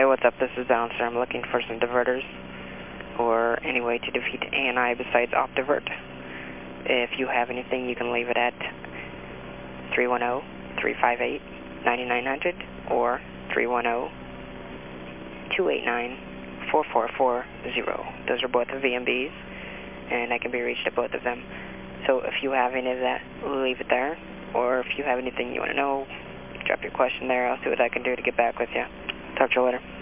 Hey, what's up? This is Bouncer. I'm looking for some diverters or any way to defeat ANI besides OpDivert. If you have anything, you can leave it at 310-358-9900 or 310-289-4440. Those are both the VMBs, and I can be reached at both of them. So if you have any of that, leave it there. Or if you have anything you want to know, drop your question there. I'll see what I can do to get back with you. Talk to you later.